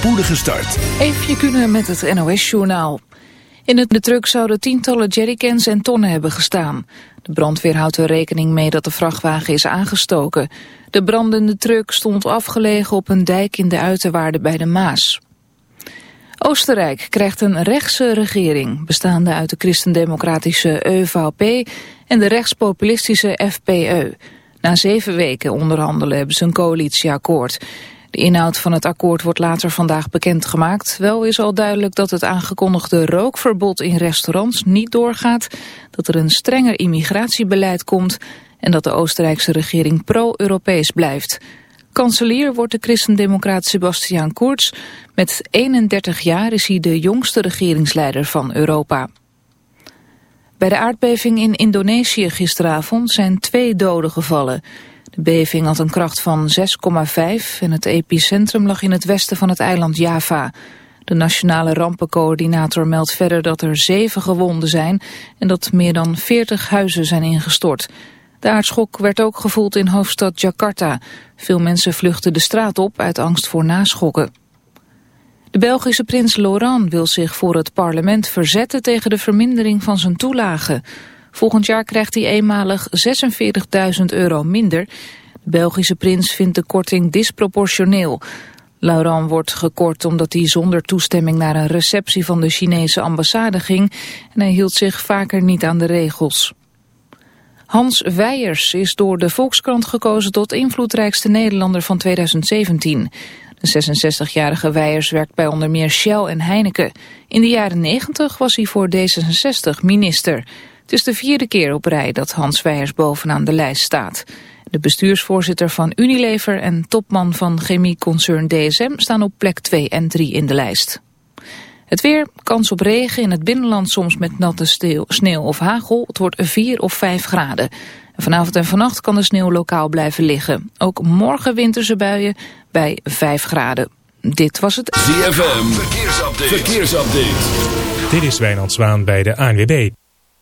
spoedige start. Even kunnen met het NOS-journaal. In de truck zouden tientallen jerrycans en tonnen hebben gestaan. De brandweer houdt er rekening mee dat de vrachtwagen is aangestoken. De brandende truck stond afgelegen op een dijk in de uiterwaarden bij de Maas. Oostenrijk krijgt een rechtse regering, bestaande uit de christendemocratische EVP en de rechtspopulistische FPE. Na zeven weken onderhandelen hebben ze een coalitieakkoord. De inhoud van het akkoord wordt later vandaag bekendgemaakt. Wel is al duidelijk dat het aangekondigde rookverbod in restaurants niet doorgaat, dat er een strenger immigratiebeleid komt en dat de Oostenrijkse regering pro-Europees blijft. Kanselier wordt de christendemocraat Sebastian Kurz. Met 31 jaar is hij de jongste regeringsleider van Europa. Bij de aardbeving in Indonesië gisteravond zijn twee doden gevallen. De beving had een kracht van 6,5 en het epicentrum lag in het westen van het eiland Java. De nationale rampencoördinator meldt verder dat er zeven gewonden zijn en dat meer dan 40 huizen zijn ingestort. De aardschok werd ook gevoeld in hoofdstad Jakarta. Veel mensen vluchten de straat op uit angst voor naschokken. De Belgische prins Laurent wil zich voor het parlement verzetten tegen de vermindering van zijn toelagen. Volgend jaar krijgt hij eenmalig 46.000 euro minder. De Belgische prins vindt de korting disproportioneel. Laurent wordt gekort omdat hij zonder toestemming naar een receptie van de Chinese ambassade ging en hij hield zich vaker niet aan de regels. Hans Weijers is door de Volkskrant gekozen tot invloedrijkste Nederlander van 2017. De 66-jarige Weijers werkt bij onder meer Shell en Heineken. In de jaren 90 was hij voor D66 minister. Het is de vierde keer op rij dat Hans Weijers bovenaan de lijst staat. De bestuursvoorzitter van Unilever en topman van chemieconcern DSM staan op plek 2 en 3 in de lijst. Het weer, kans op regen, in het binnenland soms met natte sneeuw of hagel. Het wordt 4 of 5 graden. vanavond en vannacht kan de sneeuw lokaal blijven liggen. Ook morgen winterse buien bij 5 graden. Dit was het... ZFM, verkeersupdate. verkeersupdate. Dit is Wijnand Zwaan bij de ANWB.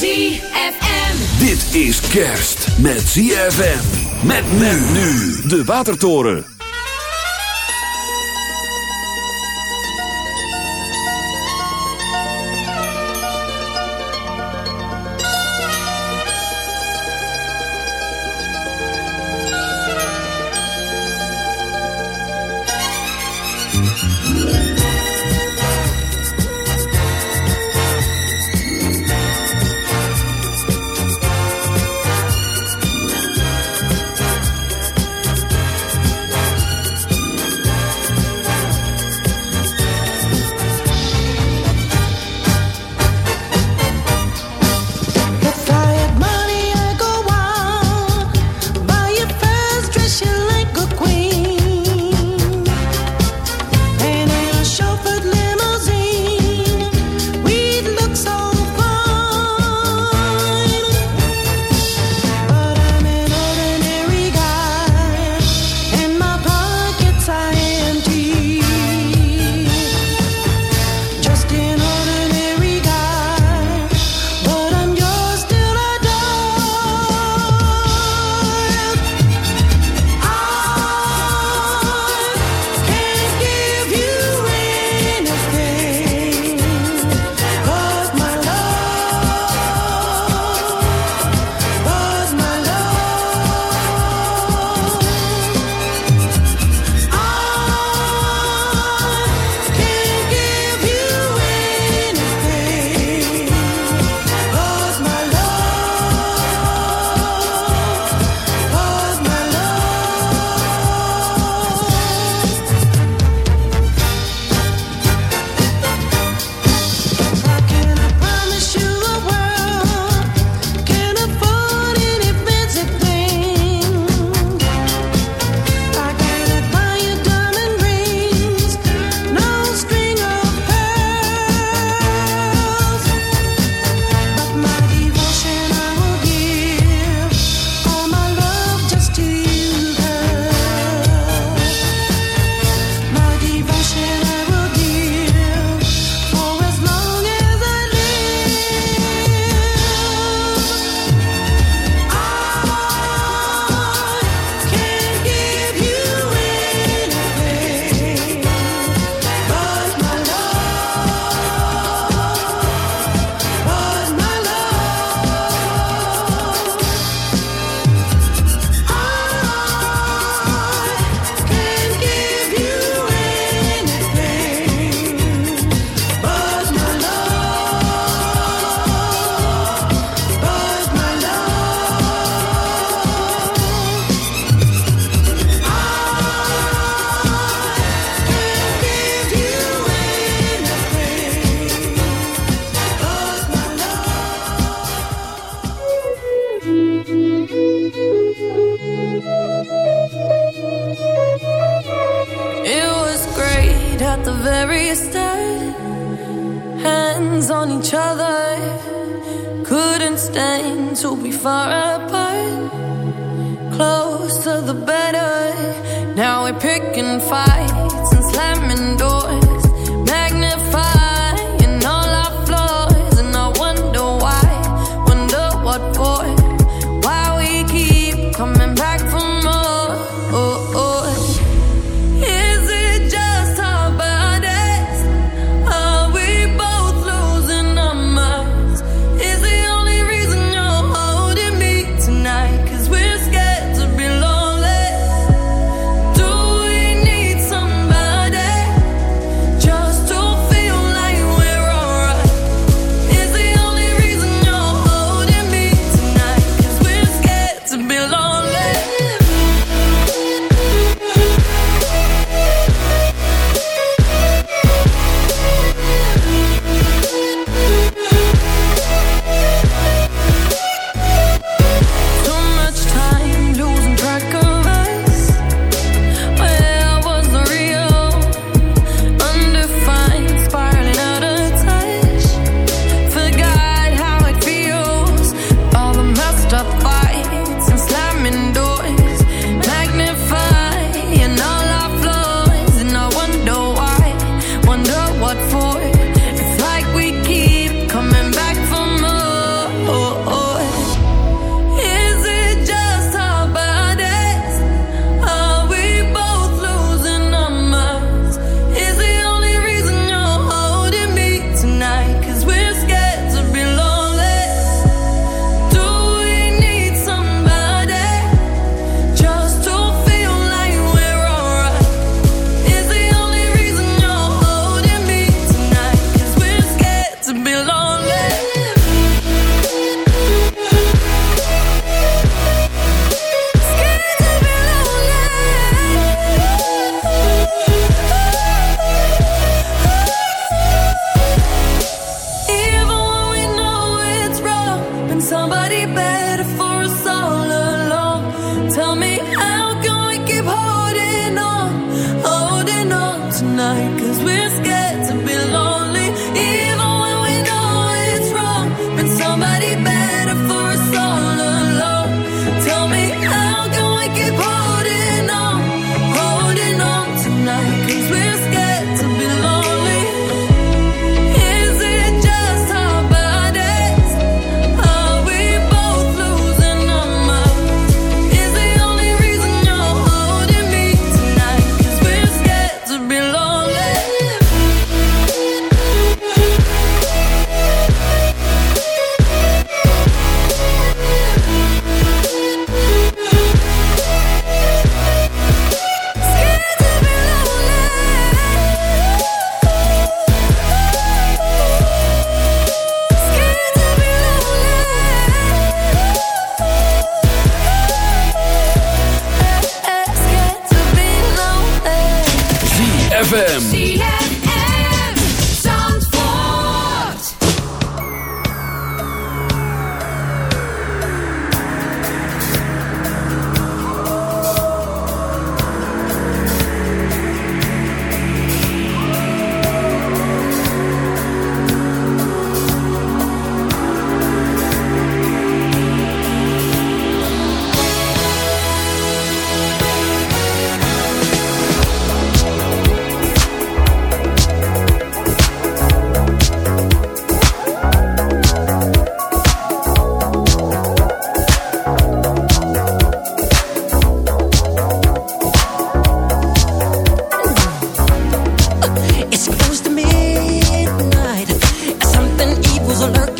ZFM. Dit is kerst met ZFM. Met men nu. De Watertoren.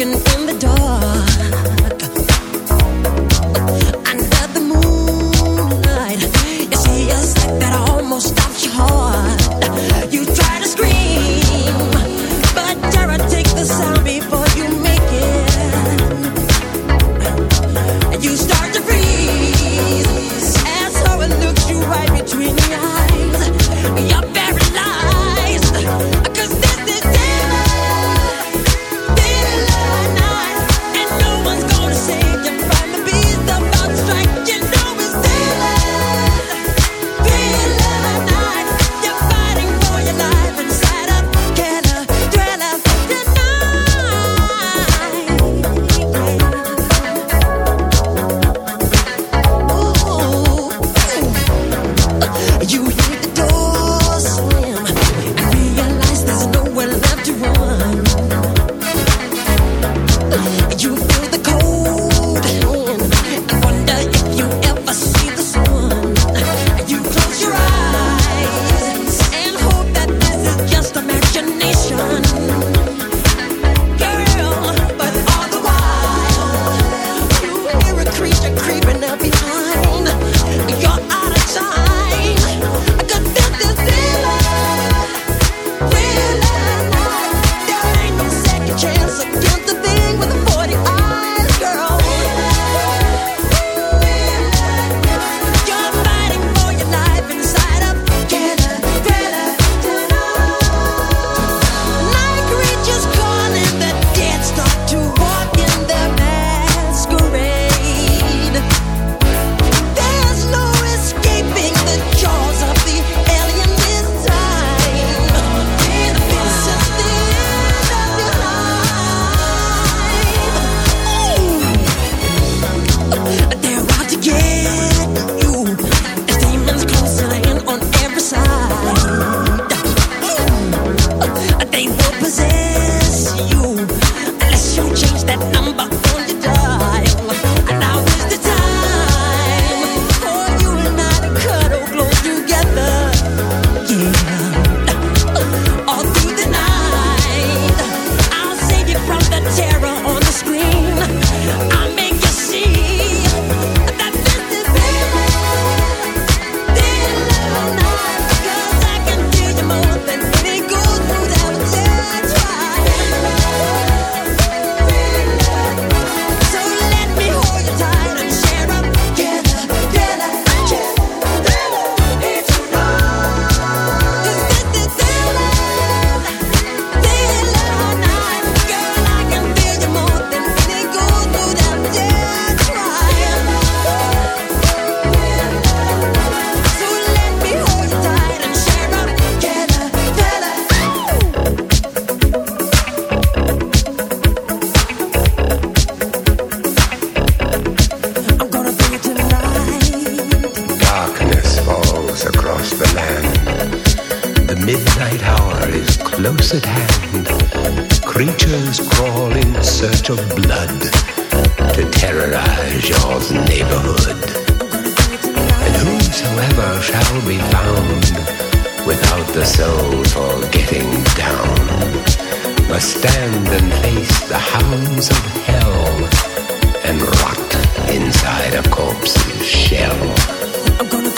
looking for and face the hounds of hell and rot inside a corpse's shell.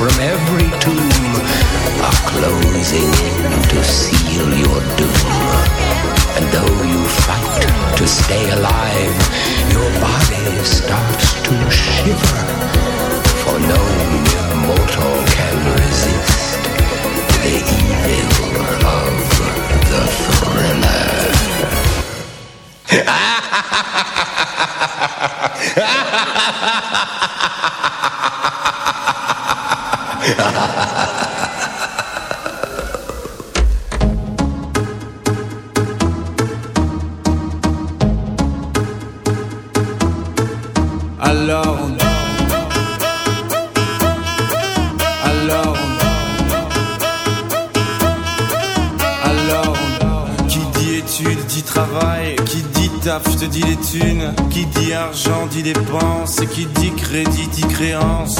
From every tomb are closing in to seal your doom. And though you fight to stay alive, your body starts to shiver, for no mere mortal can resist the evil of the thriller. Alors on Alors on Alors on Qui dit études dit travail. Qui dit taf te dit les Qui dit argent dit dépenses. Qui dit crédit dit créance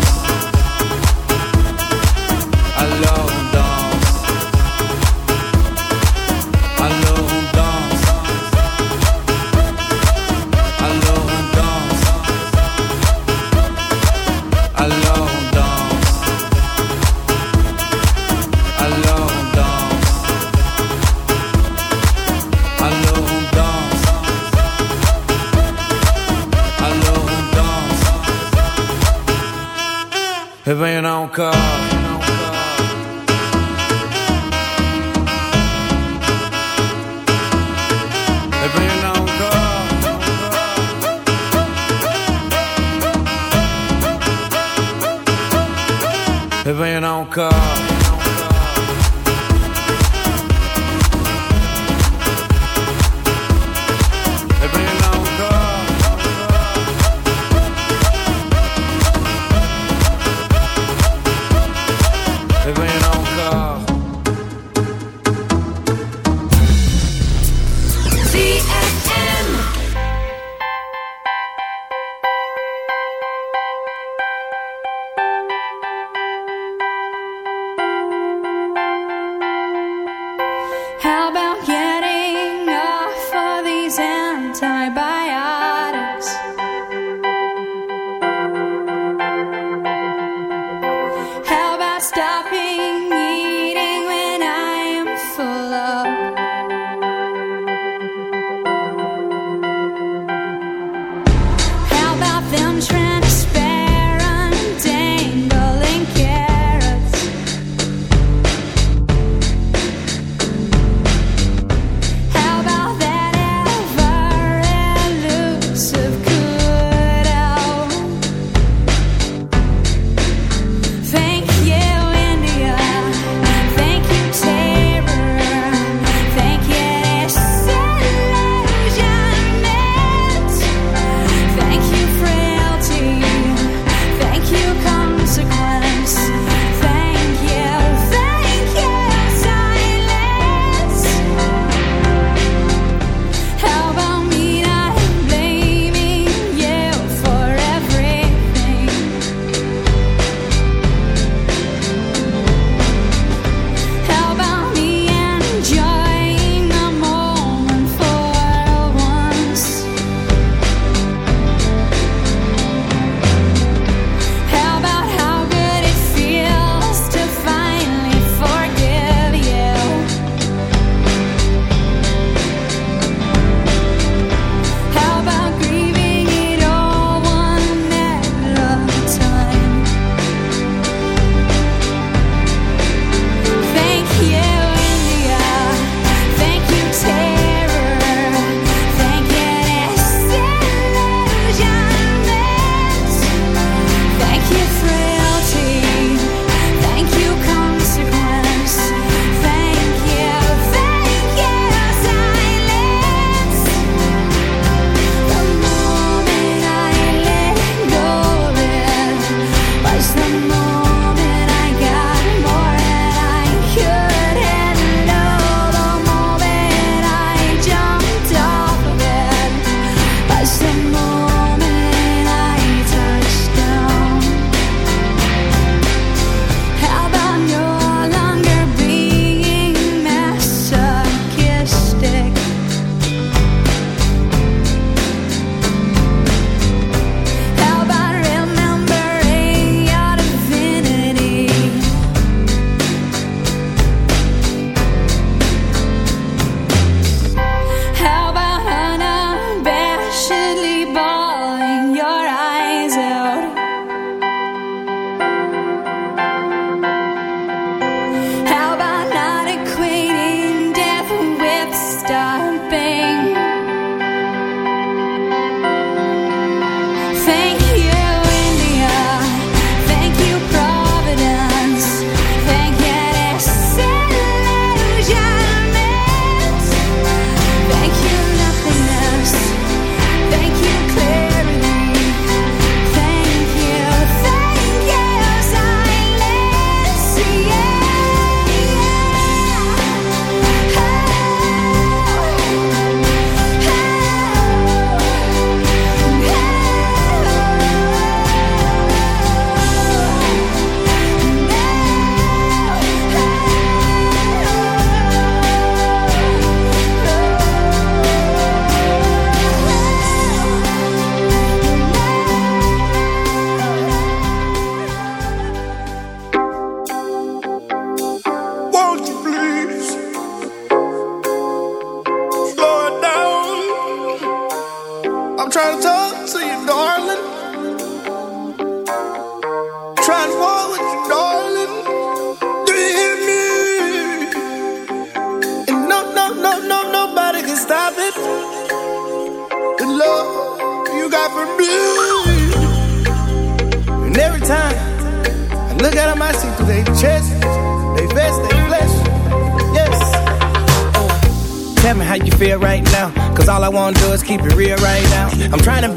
come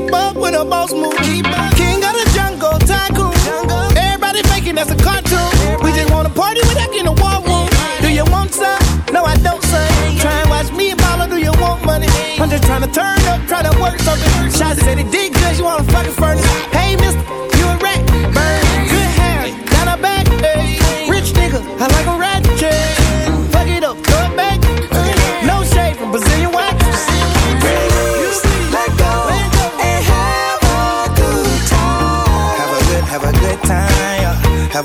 keep up with her boss move. King of the jungle, tycoon. Everybody faking that's a cartoon. We just wanna party without getting a war room. Do you want some? No, I don't, son. Try and watch me and mama, do you want money? I'm just trying to turn up, try to work something. Shots said it did good, you wanna fucking furnace. Hey, mister,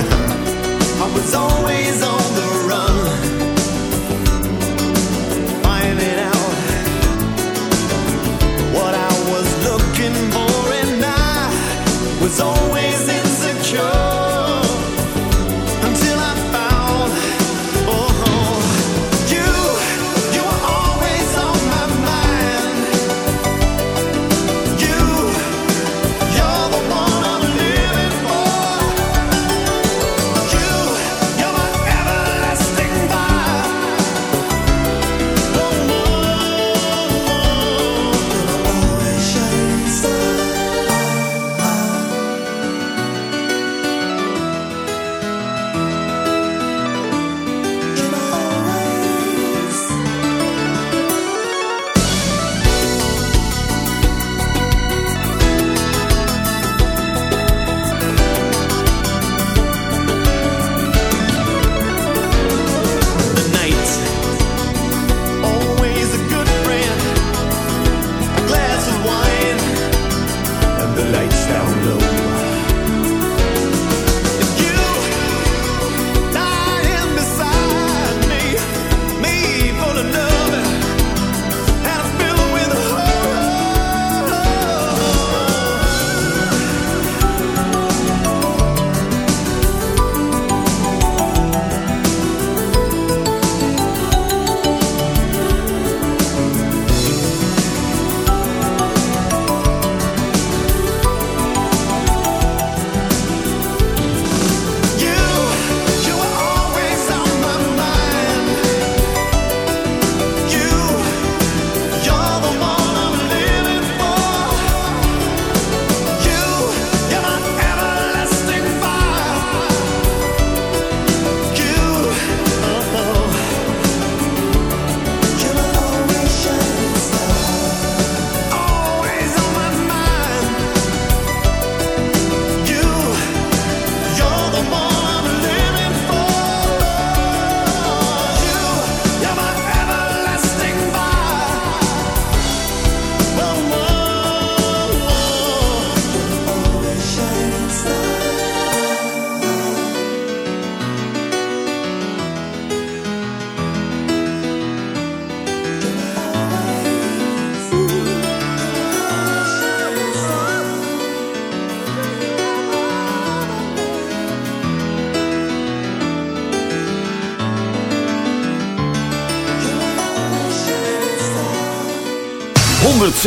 I was always on the road.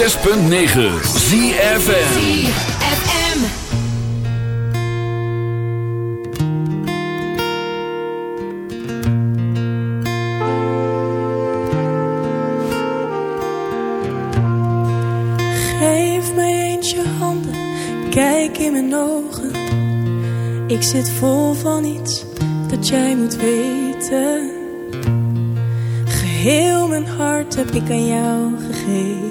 106.9 ZFN Ik zit vol van iets dat jij moet weten. Geheel mijn hart heb ik aan jou gegeven.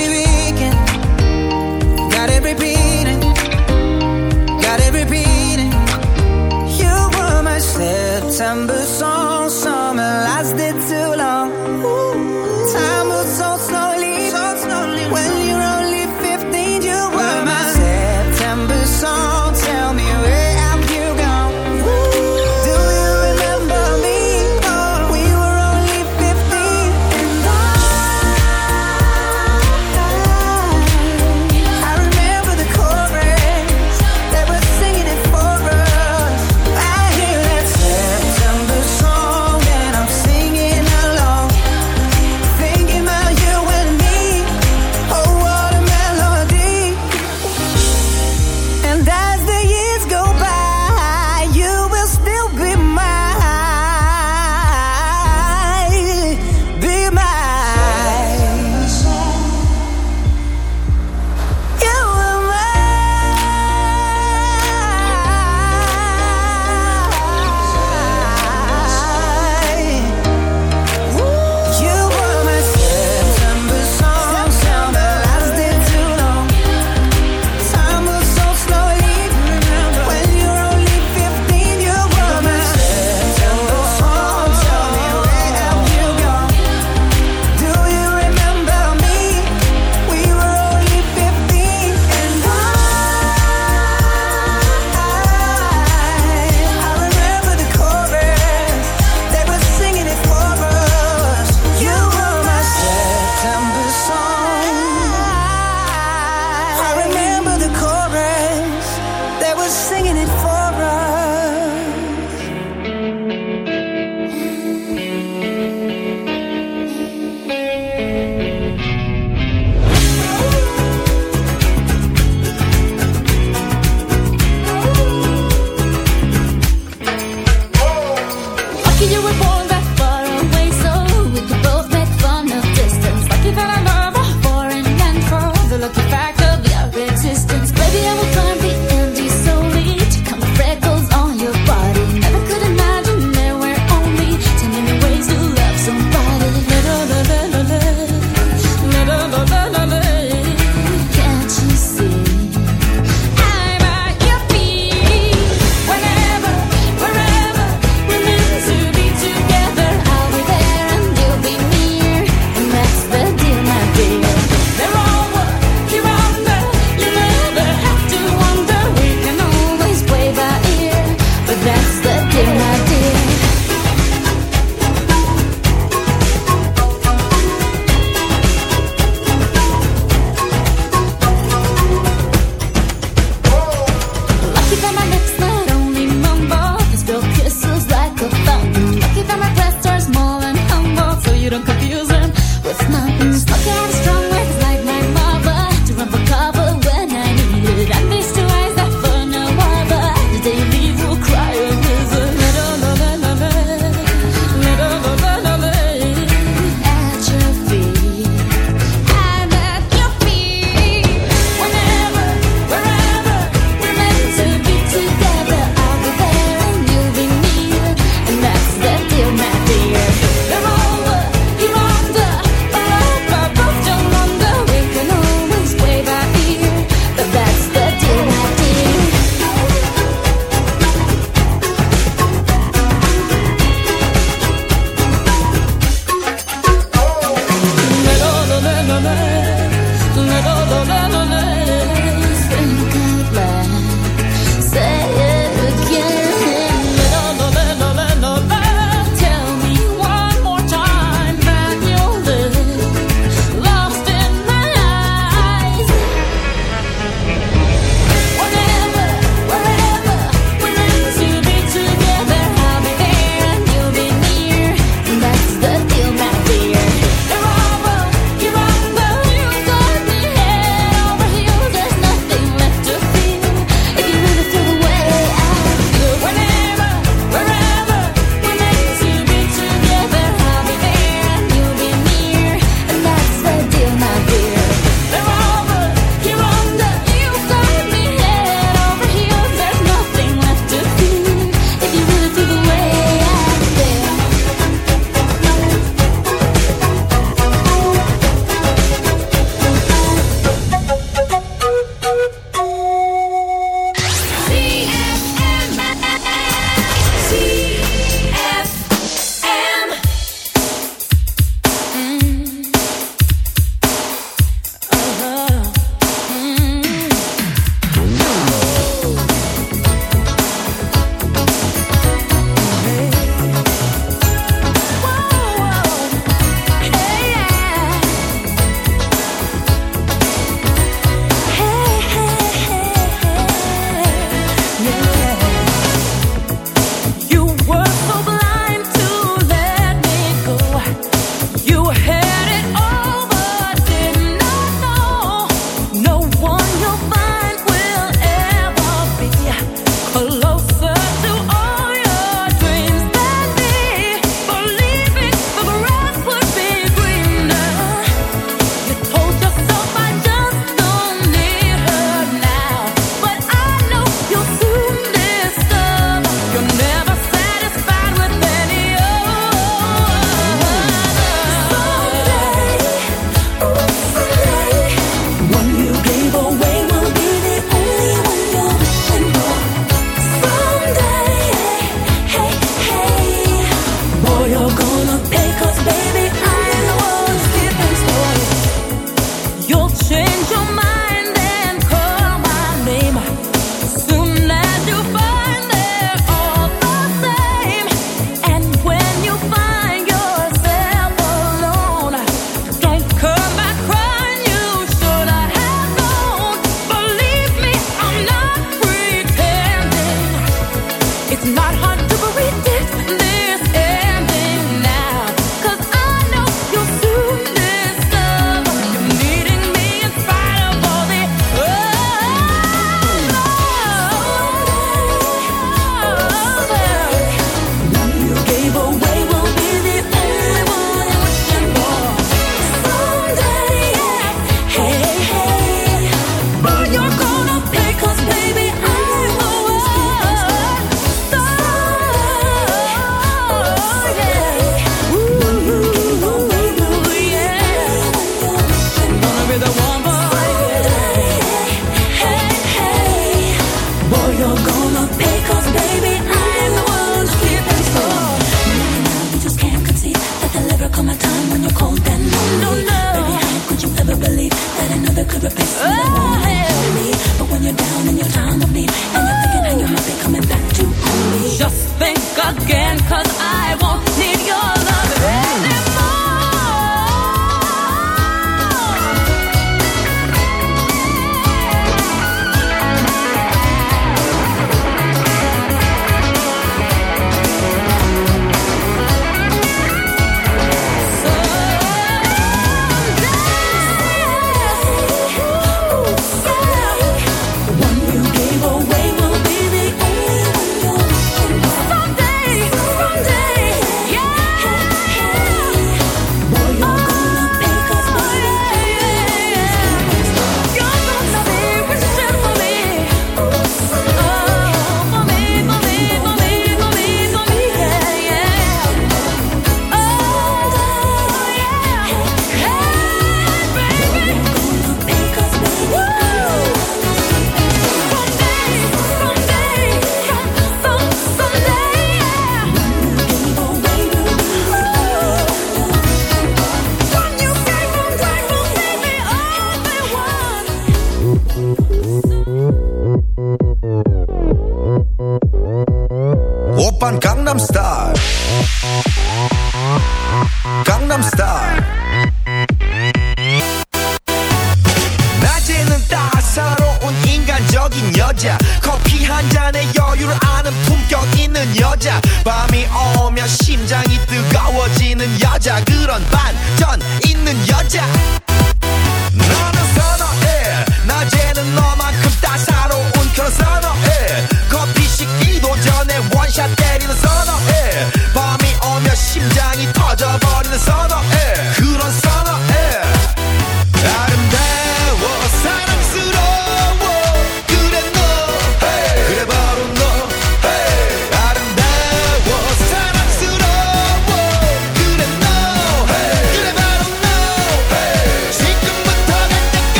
December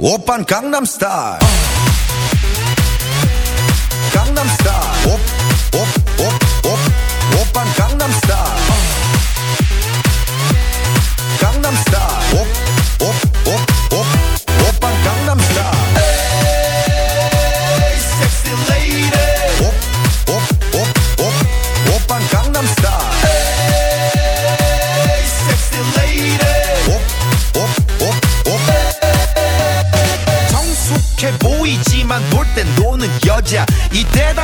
Open Gangnam Style.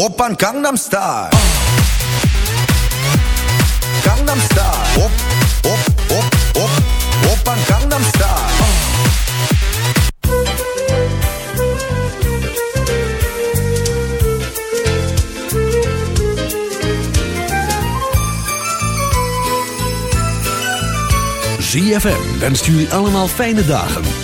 오빤 강남 스타일 op 스타일 op. 오빤 강남 스타일 ZFM wenst jullie allemaal fijne dagen.